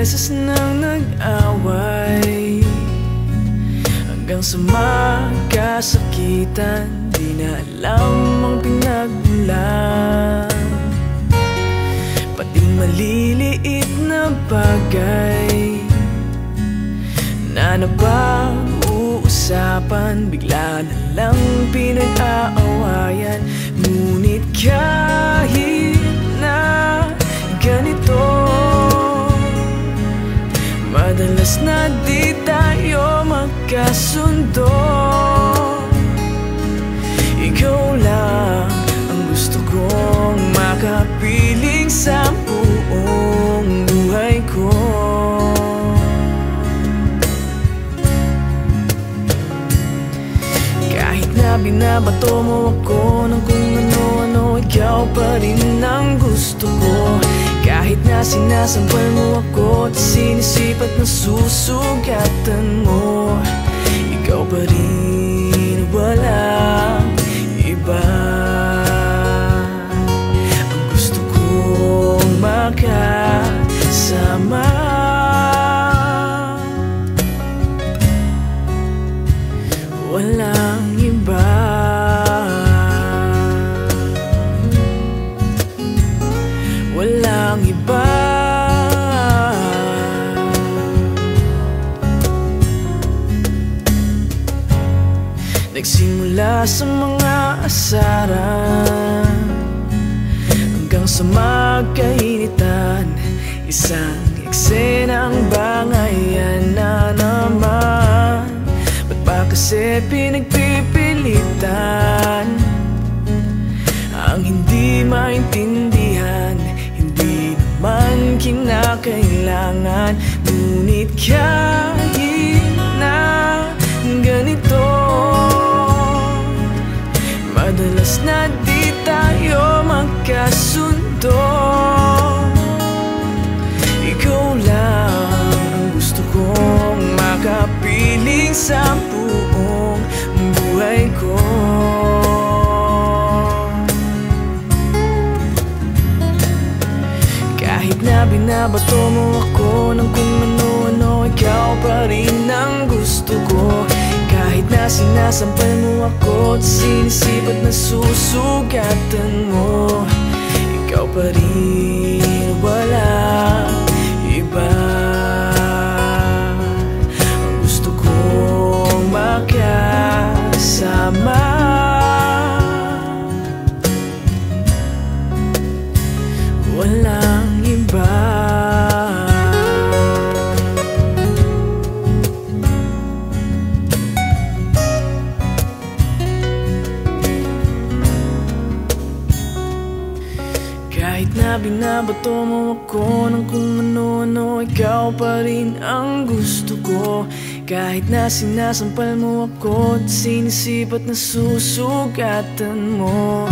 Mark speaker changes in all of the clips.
Speaker 1: beses nang nag-away. Hanggang sa magkasakitan Di na alam ang pinagmulan. Pati maliliit na bagay Na napag-uusapan Bigla na lang pinag-aawayan. Ngunit kahit Madalas na di tayo magkasundo. Ikaw lang ang gusto kong makapiling sa buong buhay ko. Kahit na binabato mo ako ng kung ano-ano Ikaw pa rin ang gusto ko. Kahit na sinasampal mo ako At sinisipat na susugatan mo Ikaw pa rin walang iba. Ang gusto kong makasama. Walang iba Walang iba. Nagsimula sa mga asaran Hanggang sa magkainitan. Isang eksenang bangayan na naman. Ba't ba kasi pinagpipilitan kinakailangan Ngunit kahit na ganito Madalas na di tayo magkasundo binabato mo ako ng kung ano-ano Ikaw pa rin ang gusto ko. Kahit na sinasampal mo ako At sinisipat na susugatan mo Ikaw pa rin na binabato mo ako ng kung ano-ano Ikaw pa rin ang gusto ko. Kahit na sinasampal mo ako At sinisipat na susugatan mo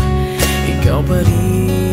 Speaker 1: Ikaw pa rin